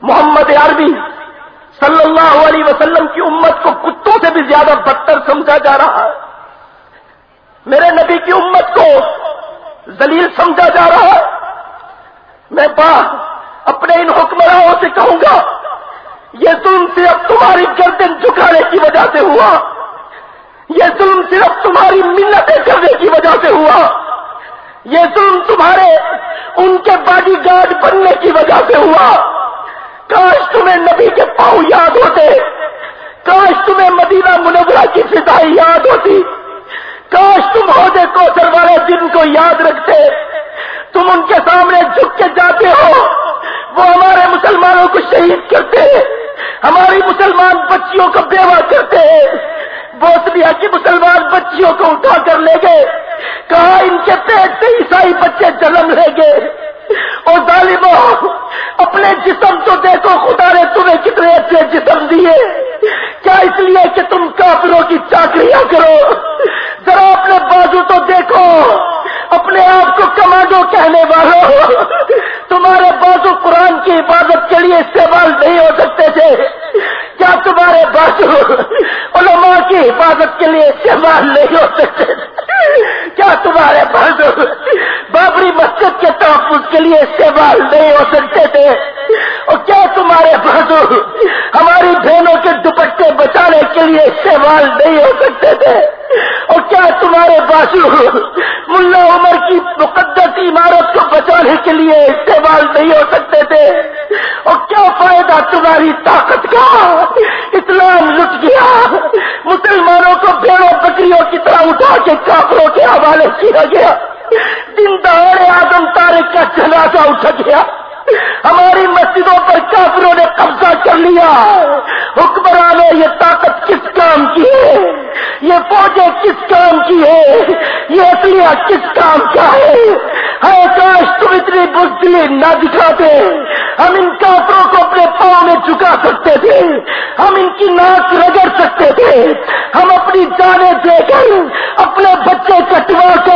محمد عربی صلی اللہ علیہ وسلم کی امت کو کتوں سے بھی زیادہ بدتر سمجھا جا رہا ہے۔ میرے نبی کی امت کو ذلیل سمجھا جا رہا ہے۔ میں با اپنے ان حکمراؤں سے کہوں گا، یہ ظلم صرف تمہاری گردن جھکانے کی وجہ سے ہوا۔ یہ ظلم صرف تمہاری منتیں کرنے کی وجہ سے ہوا۔ یہ ظلم تمہارے ان کے باڈی گارڈ بننے کی وجہ سے ہوا۔ کاش تمہیں نبی کے پاؤں یاد ہوتے۔ کاش تمہیں مدینہ منورہ کی فضائی یاد ہوتی۔ کاش تم عہدے کوثر والے دن کو یاد رکھتے۔ تم ان کے سامنے جھک کے جاتے ہو۔ وہ ہمارے مسلمانوں کو شہید کرتے۔ ہماری مسلمان بچیوں کو بیوہ کرتے۔ بوسنیا کی مسلمان بچیوں کو اٹھا کر لے گئے۔ کہا ان کے پیٹ سے عیسائی بچے جنم لے گئے اور ظالموں اپنے جسم تو دیکھو، خدا نے تمہیں کتنے اچھے جسم دیے۔ کیا اس لیے کہ تم کافروں کی چاکریاں کرو؟ ذرا اپنے بازو تو دیکھو، اپنے آپ کو کمانڈو کہنے والوں تمہارے بازو قرآن کی حفاظت کے لیے استعمال نہیں ہو سکتے تھے۔ کیا تمہارے بازو علماء کی حفاظت کے لیے استعمال نہیں ہو سکتے کیا تمہارے بازو بابری مسجد کے تحفظ کے لیے استعمال نہیں ہو سکتے تھے۔ اور کیا تمہارے بازو ہماری بہنوں کے دوپٹے بچانے کے لیے استعمال نہیں ہو سکتے تھے؟ اور کیا تمہارے بازو ملا عمر کی مقدس عمارت کو بچانے کے لیے استعمال نہیں ہو سکتے تھے؟ اور کیا فائدہ تمہاری طاقت کا؟ اسلام لٹ گیا۔ مسلمانوں کو بھیڑوں بکریوں کی طرح اٹھا کے کافروں کے حوالے کیا گیا۔ دن دہاڑے آدم کا جنازہ اٹھ گیا۔ ہماری مسجدوں پر کافروں نے قبضہ کر لیا۔ حکمرانوں یہ طاقت کس کام کی ہے؟ یہ فوجیں کس کام کی ہے؟ یہ اصلیہ کس کام کا ہے؟ ہے کاش تم اتنی بزدلی نہ دکھاتے۔ ہم ان کافروں کو اپنے پاؤں میں چکا سکتے تھے۔ ہم ان کی ناک رگڑ سکتے تھے۔ ہم اپنی جانیں دے کر اپنے بچے کٹوا کر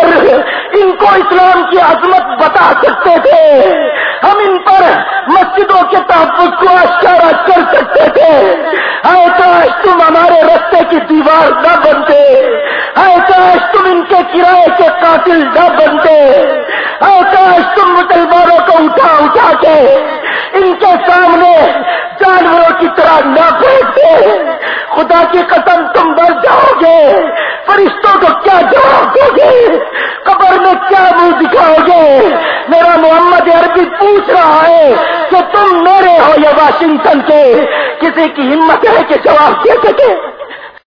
کو اسلام کی عظمت بتا سکتے تھے۔ ہم ان پر مسجدوں کے تحفظ کو اشارہ کر سکتے تھے۔ ہے کاش تم ہمارے رستے کی دیوار نہ بنتے۔ ہے کاش تم ان کے کرائے کے قاتل نہ بنتے۔ ہے کاش تم مسلمانوں کو اٹھا اٹھا کے ان کے سامنے جانوروں کی طرح نہ بیٹھتے خدا کی قسم تم بڑھ جاؤ گے۔ فرشتوں کو کیا جواب دو گے قبر میں کیا منہ دکھاؤ گے میرا محمد عربی پوچھ رہا ہے کہ تم میرے ہو یا واشنگٹن کے؟ کسی کی ہمت ہے کہ جواب دے سکے؟